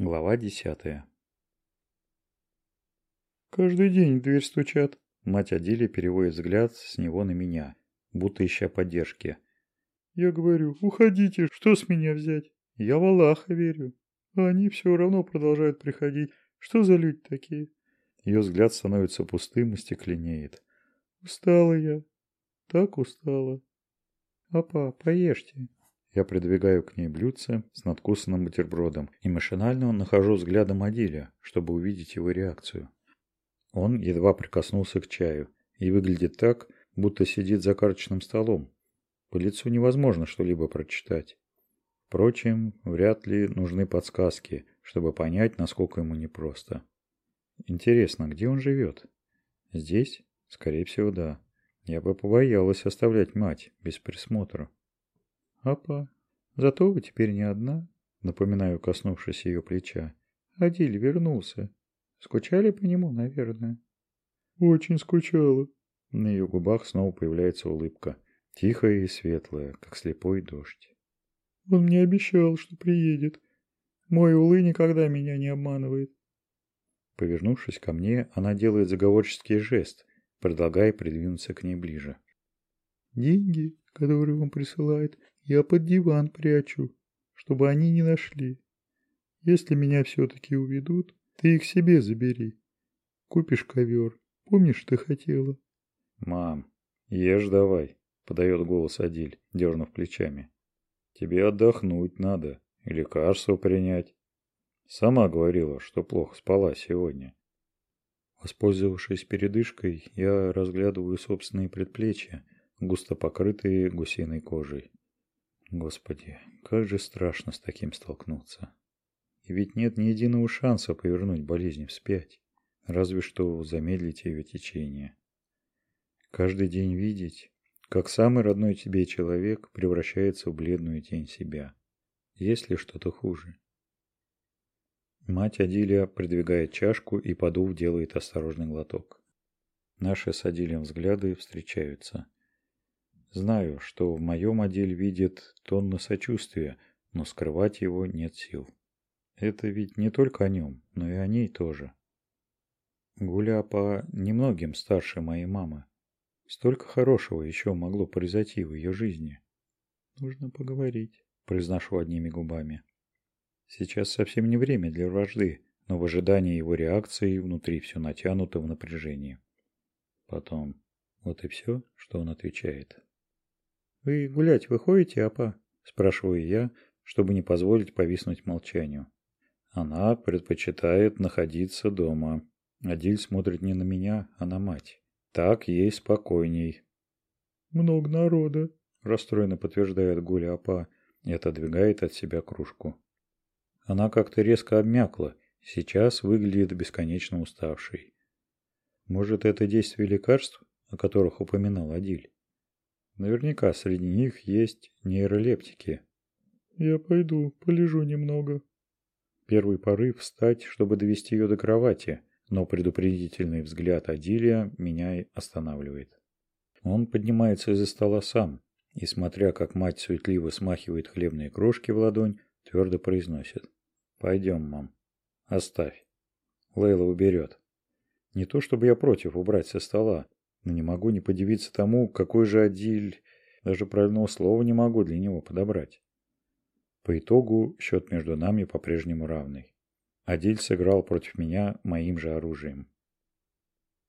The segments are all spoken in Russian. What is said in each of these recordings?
Глава десятая. Каждый день в дверь стучат. Мать Адили переводит взгляд с него на меня, будто ища поддержки. Я говорю, уходите, что с меня взять? Я в Аллаха верю. А они все равно продолжают приходить. Что за люди такие? Ее взгляд становится пустым и стекленеет. Устала я. Так устала. Апа, поешьте. Я придвигаю к ней блюдце с надкусанным бутербродом и машинально нахожу взглядом Адиля, чтобы увидеть его реакцию. Он едва прикоснулся к чаю и выглядит так, будто сидит за карточным столом. По лицу невозможно что-либо прочитать. Впрочем, вряд ли нужны подсказки, чтобы понять, насколько ему непросто. Интересно, где он живет? Здесь? Скорее всего, да. Я бы побоялась оставлять мать без присмотра. Апа, зато вы теперь не одна, напоминаю, коснувшись ее плеча. Адиль вернулся. Скучали по нему, наверное? Очень скучала. На ее губах снова появляется улыбка, тихая и светлая, как слепой дождь. Он мне обещал, что приедет. Мой Улы никогда меня не обманывает. Повернувшись ко мне, она делает заговорческий жест, предлагая придвинуться к ней ближе. Деньги, которые он присылает, я под диван прячу, чтобы они не нашли. Если меня все-таки уведут, ты их себе забери. Купишь ковер. Помнишь, ты хотела? Мам, ешь давай, подает голос Адиль, дернув плечами. Тебе отдохнуть надо и лекарство принять. Сама говорила, что плохо спала сегодня. Воспользовавшись передышкой, я разглядываю собственные предплечья, густо покрытые гусиной кожей. Господи, как же страшно с таким столкнуться. И ведь нет ни единого шанса повернуть болезнь вспять, разве что замедлить ее течение. Каждый день видеть, как самый родной тебе человек превращается в бледную тень себя. Есть ли что-то хуже? Мать Адилия придвигает чашку и, подув, делает осторожный глоток. Наши с Адилием взгляды встречаются – Знаю, что в моем отделе видит тонну сочувствия, но скрывать его нет сил. Это ведь не только о нем, но и о ней тоже. Гуля по немногим старше моей мамы. Столько хорошего еще могло произойти в ее жизни. Нужно поговорить, произношу одними губами. Сейчас совсем не время для вражды, но в ожидании его реакции внутри все натянуто в напряжении. Потом, вот и все, что он отвечает. «Вы гулять выходите, апа?» – спрашиваю я, чтобы не позволить повиснуть молчанию. Она предпочитает находиться дома. Адиль смотрит не на меня, а на мать. Так ей спокойней. «Много народа», – расстроенно подтверждает Гуля апа и отодвигает от себя кружку. Она как-то резко обмякла, сейчас выглядит бесконечно уставшей. Может, это действие лекарств, о которых упоминал Адиль? Наверняка среди них есть нейролептики. Я пойду, полежу немного. Первый порыв встать, чтобы довести ее до кровати, но предупредительный взгляд Адилия меня останавливает. Он поднимается из-за стола сам и, смотря как мать суетливо смахивает хлебные крошки в ладонь, твердо произносит. «Пойдем, мам. Оставь. Лейла уберет. Не то чтобы я против убрать со стола, но не могу не подивиться тому, какой же Адиль, даже правильного слова не могу для него подобрать. По итогу счет между нами по-прежнему равный. Адиль сыграл против меня моим же оружием.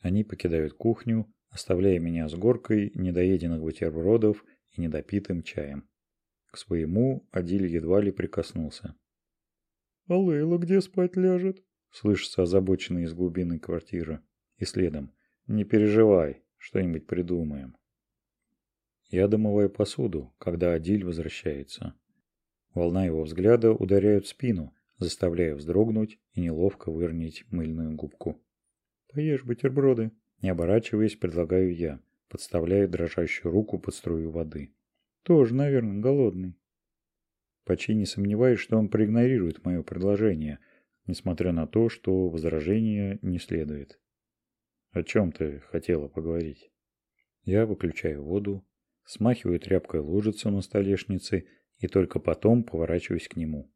Они покидают кухню, оставляя меня с горкой недоеденных бутербродов и недопитым чаем. К своему Адиль едва ли прикоснулся. «А Лейла где спать ляжет?» Слышится озабоченный из глубины квартиры. И следом. «Не переживай, что-нибудь придумаем. Я домываю посуду, когда Адиль возвращается. Волна его взгляда ударяет в спину, заставляя вздрогнуть и неловко выронить мыльную губку. «Поешь бутерброды», – не оборачиваясь, предлагаю я, подставляя дрожащую руку под струю воды. «Тоже, наверное, голодный». Почти не сомневаюсь, что он проигнорирует мое предложение, несмотря на то, что возражения не следует. О чем ты хотела поговорить? Я выключаю воду, смахиваю тряпкой лужицу на столешнице и только потом поворачиваюсь к нему.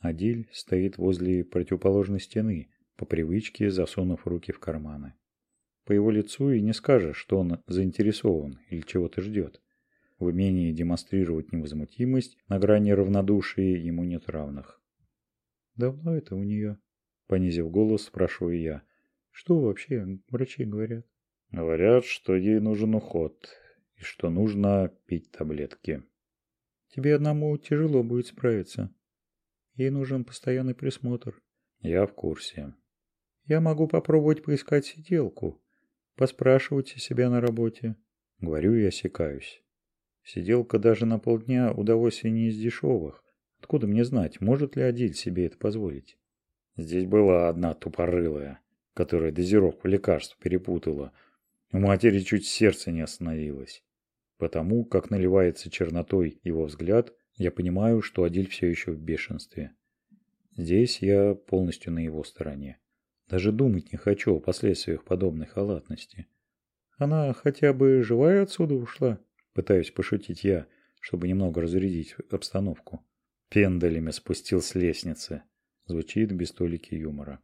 Адиль стоит возле противоположной стены, по привычке засунув руки в карманы. По его лицу и не скажешь, что он заинтересован или чего-то ждет. В умении демонстрировать невозмутимость на грани равнодушия ему нет равных. «Давно это у нее?» Понизив голос, спрашиваю я. «Что вообще врачи говорят?» «Говорят, что ей нужен уход и что нужно пить таблетки». «Тебе одному тяжело будет справиться. Ей нужен постоянный присмотр». «Я в курсе». «Я могу попробовать поискать сиделку, поспрашивать о себя на работе». Говорю и осекаюсь. Сиделка даже на полдня удовольствие не из дешевых. Откуда мне знать, может ли Адиль себе это позволить? Здесь была одна тупорылая, которая дозировку лекарств перепутала. У матери чуть сердце не остановилось. Потому, как наливается чернотой его взгляд, я понимаю, что Адиль все еще в бешенстве. Здесь я полностью на его стороне. Даже думать не хочу о последствиях подобной халатности. Она хотя бы живая отсюда ушла? Пытаюсь пошутить я, чтобы немного разрядить обстановку. Пендалями спустил с лестницы. Звучит без толики юмора.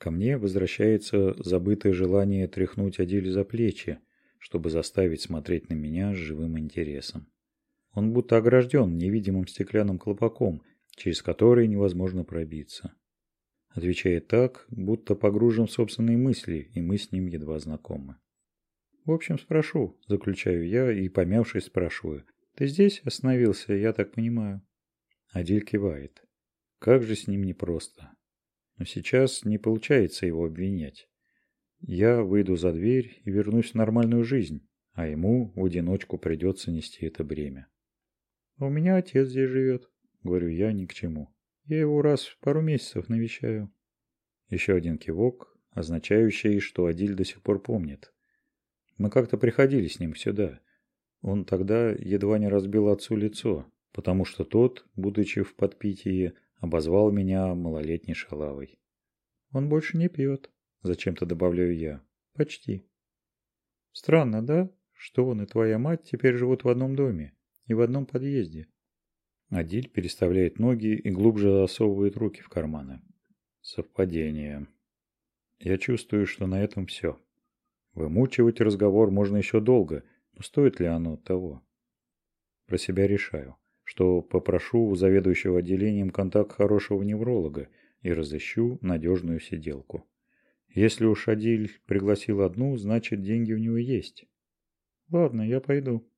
Ко мне возвращается забытое желание тряхнуть Адиль за плечи, чтобы заставить смотреть на меня с живым интересом. Он будто огражден невидимым стеклянным колпаком, через который невозможно пробиться. Отвечает так, будто погружен в собственные мысли, и мы с ним едва знакомы. В общем, спрошу, заключаю я и, помявшись, спрашиваю. Ты здесь остановился, я так понимаю? Адиль кивает. Как же с ним непросто. Но сейчас не получается его обвинять. Я выйду за дверь и вернусь в нормальную жизнь, а ему в одиночку придется нести это бремя. «У меня отец здесь живет», — говорю я ни к чему. «Я его раз в пару месяцев навещаю». Еще один кивок, означающий, что Адиль до сих пор помнит. Мы как-то приходили с ним сюда. Он тогда едва не разбил отцу лицо, потому что тот, будучи в подпитии, обозвал меня малолетней шалавой. Он больше не пьет, зачем-то добавляю я. Почти. Странно, да, что он и твоя мать теперь живут в одном доме и в одном подъезде. Адиль переставляет ноги и глубже засовывает руки в карманы. Совпадение. Я чувствую, что на этом все. Вымучивать разговор можно еще долго, но стоит ли оно того? Про себя решаю, что попрошу у заведующего отделением контакт хорошего невролога и разыщу надежную сиделку. Если уж Адиль пригласил одну, значит деньги у него есть. Ладно, я пойду.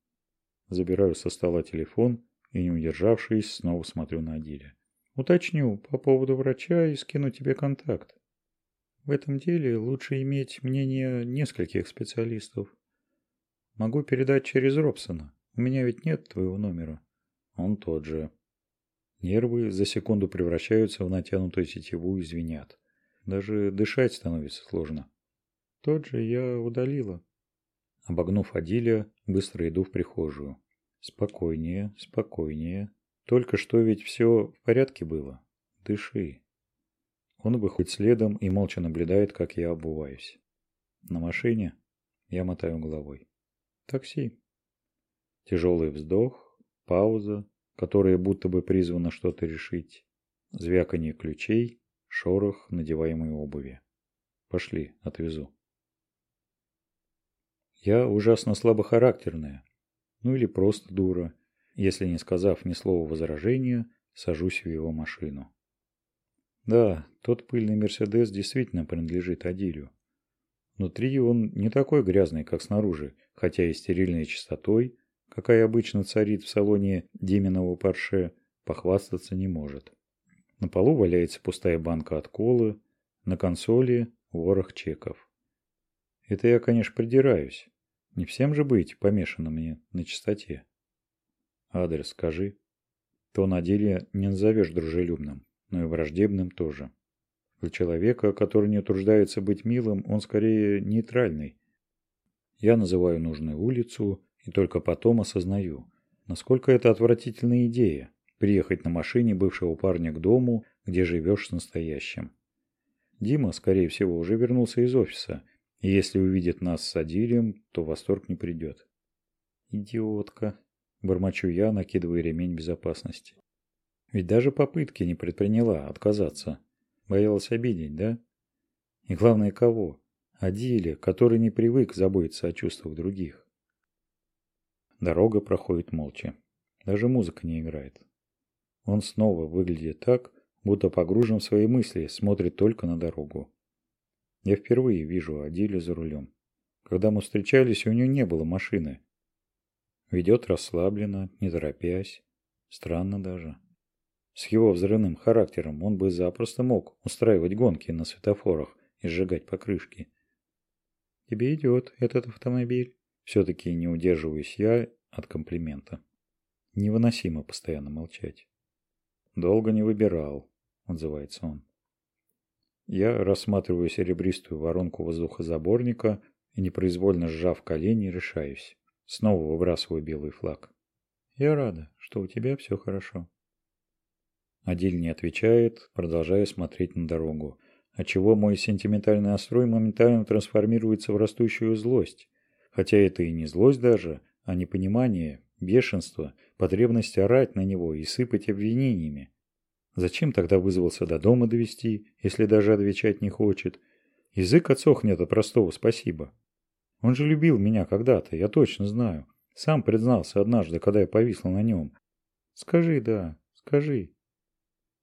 Забираю со стола телефон и, не удержавшись, снова смотрю на Адиля. Уточню по поводу врача и скину тебе контакт. В этом деле лучше иметь мнение нескольких специалистов. Могу передать через Робсона. У меня ведь нет твоего номера. Он тот же. Нервы за секунду превращаются в натянутую сетевую и звенят. Даже дышать становится сложно. Тот же я удалила. Обогнув Адиля, быстро иду в прихожую. Спокойнее, спокойнее. Только что ведь все в порядке было. Дыши. Он выходит следом и молча наблюдает, как я обуваюсь. На машине я мотаю головой. Такси. Тяжелый вздох, пауза, которая будто бы призвана что-то решить. Звяканье ключей, шорох надеваемой обуви. Пошли, отвезу. Я ужасно слабохарактерная. Ну или просто дура. Если не сказав ни слова возражения, сажусь в его машину. Да, тот пыльный Мерседес действительно принадлежит Адилю. Внутри он не такой грязный, как снаружи, хотя и стерильной чистотой, какая обычно царит в салоне Диминого Порше, похвастаться не может. На полу валяется пустая банка от колы, на консоли ворох чеков. Это я, конечно, придираюсь. Не всем же быть помешанным мне на чистоте. Адрес скажи. То на деле не назовешь дружелюбным но и враждебным тоже. Для человека, который не утруждается быть милым, он скорее нейтральный. Я называю нужную улицу и только потом осознаю, насколько это отвратительная идея – приехать на машине бывшего парня к дому, где живешь с настоящим. Дима, скорее всего, уже вернулся из офиса, и если увидит нас с Адилием, то восторг не придет. «Идиотка!» – бормочу я, накидывая ремень безопасности. Ведь даже попытки не предприняла отказаться. Боялась обидеть, да? И главное, кого? Адиле, который не привык заботиться о чувствах других. Дорога проходит молча. Даже музыка не играет. Он снова выглядит так, будто погружен в свои мысли, смотрит только на дорогу. Я впервые вижу Адилю за рулем. Когда мы встречались, у нее не было машины. Ведет расслабленно, не торопясь. Странно даже. С его взрывным характером он бы запросто мог устраивать гонки на светофорах и сжигать покрышки. «Тебе идет этот автомобиль». Все-таки не удерживаюсь я от комплимента. Невыносимо постоянно молчать. «Долго не выбирал», — отзывается он. Я рассматриваю серебристую воронку воздухозаборника и, непроизвольно сжав колени, решаюсь. Снова выбрасываю белый флаг. «Я рада, что у тебя все хорошо». Адиль не отвечает, продолжая смотреть на дорогу, отчего мой сентиментальный настрой моментально трансформируется в растущую злость. Хотя это и не злость даже, а непонимание, бешенство, потребность орать на него и сыпать обвинениями. Зачем тогда вызвался до дома довести, если даже отвечать не хочет? Язык отсохнет от простого спасибо. Он же любил меня когда-то, я точно знаю. Сам признался однажды, когда я повисла на нем. Скажи «да», скажи.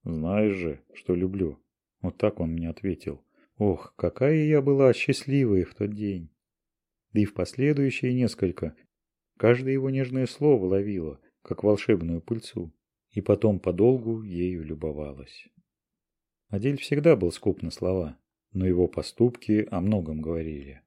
Знаешь же, что люблю. Вот так он мне ответил. Ох, какая я была счастливая в тот день. Да и в последующие несколько. Каждое его нежное слово ловило, как волшебную пыльцу, и потом подолгу ею любовалась. Адель всегда был скуп на слова, но его поступки о многом говорили.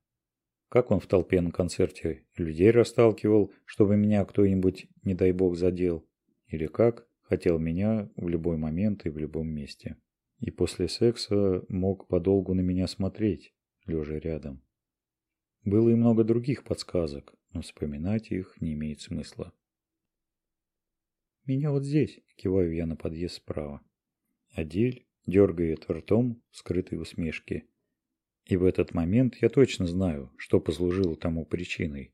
Как он в толпе на концерте людей расталкивал, чтобы меня кто-нибудь, не дай бог, задел, или как, хотел меня в любой момент и в любом месте. И после секса мог подолгу на меня смотреть, лежа рядом. Было и много других подсказок, но вспоминать их не имеет смысла. «Меня вот здесь», – киваю я на подъезд справа. Адель дергает ртом в скрытой усмешке. И в этот момент я точно знаю, что послужило тому причиной.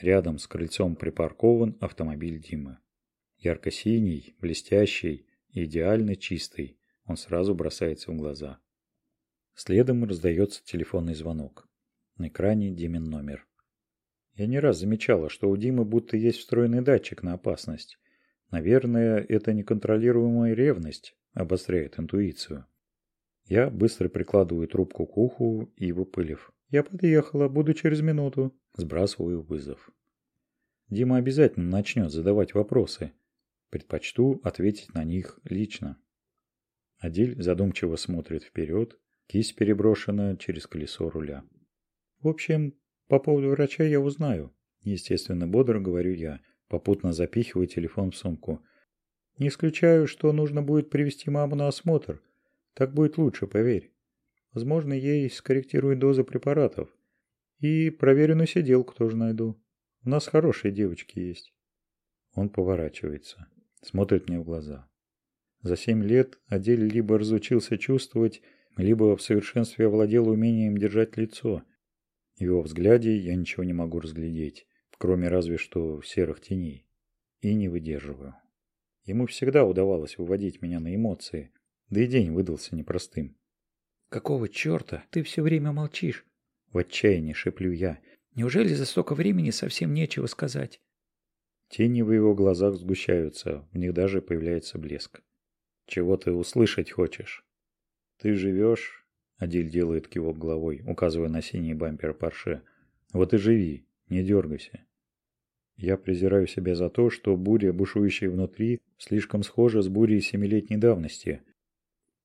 Рядом с крыльцом припаркован автомобиль Димы. Ярко-синий, блестящий, идеально чистый. Он сразу бросается в глаза. Следом раздается телефонный звонок. На экране Димин номер. Я не раз замечала, что у Димы будто есть встроенный датчик на опасность. Наверное, это неконтролируемая ревность обостряет интуицию. Я быстро прикладываю трубку к уху и, выпылив, «Я подъехала, буду через минуту», сбрасываю вызов. Дима обязательно начнет задавать вопросы, Предпочту ответить на них лично. Адиль задумчиво смотрит вперед, кисть переброшена через колесо руля. В общем, по поводу врача я узнаю. Естественно, бодро говорю я, попутно запихивая телефон в сумку. Не исключаю, что нужно будет привести маму на осмотр. Так будет лучше, поверь. Возможно, ей скорректируют дозы препаратов. И проверенную сиделку тоже найду. У нас хорошие девочки есть. Он поворачивается смотрит мне в глаза. За семь лет Адель либо разучился чувствовать, либо в совершенстве овладел умением держать лицо. В его взгляде я ничего не могу разглядеть, кроме разве что серых теней. И не выдерживаю. Ему всегда удавалось выводить меня на эмоции, да и день выдался непростым. «Какого черта ты все время молчишь?» В отчаянии шеплю я. «Неужели за столько времени совсем нечего сказать?» Тени в его глазах сгущаются, в них даже появляется блеск. «Чего ты услышать хочешь?» «Ты живешь?» – Адиль делает кивок головой, указывая на синий бампер Порше. «Вот и живи, не дергайся». Я презираю себя за то, что буря, бушующая внутри, слишком схожа с бурей семилетней давности.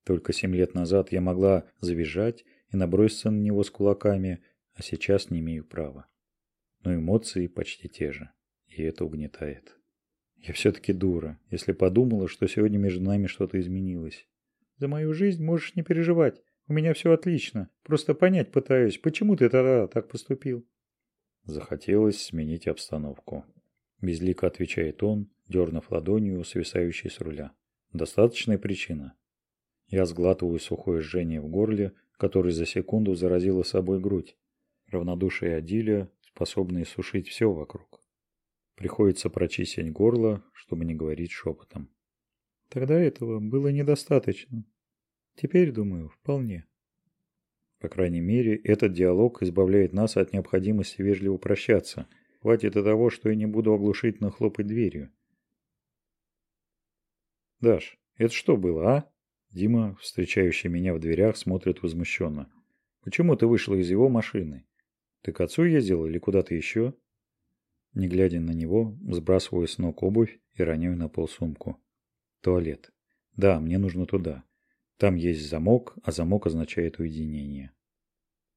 Только семь лет назад я могла завизжать и наброситься на него с кулаками, а сейчас не имею права. Но эмоции почти те же и это угнетает. Я все-таки дура, если подумала, что сегодня между нами что-то изменилось. За мою жизнь можешь не переживать. У меня все отлично. Просто понять пытаюсь, почему ты тогда так поступил. Захотелось сменить обстановку. Безлико отвечает он, дернув ладонью, свисающей с руля. Достаточная причина. Я сглатываю сухое жжение в горле, которое за секунду заразило собой грудь. Равнодушие Адиля, способное сушить все вокруг. Приходится прочистить горло, чтобы не говорить шепотом. Тогда этого было недостаточно. Теперь, думаю, вполне. По крайней мере, этот диалог избавляет нас от необходимости вежливо прощаться. Хватит и того, что я не буду оглушительно хлопать дверью. «Даш, это что было, а?» Дима, встречающий меня в дверях, смотрит возмущенно. «Почему ты вышла из его машины? Ты к отцу ездила или куда-то еще?» Не глядя на него, сбрасываю с ног обувь и роняю на пол сумку. Туалет. Да, мне нужно туда. Там есть замок, а замок означает уединение.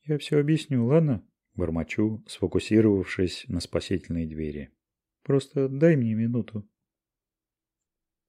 Я все объясню, ладно? Бормочу, сфокусировавшись на спасительной двери. Просто дай мне минуту.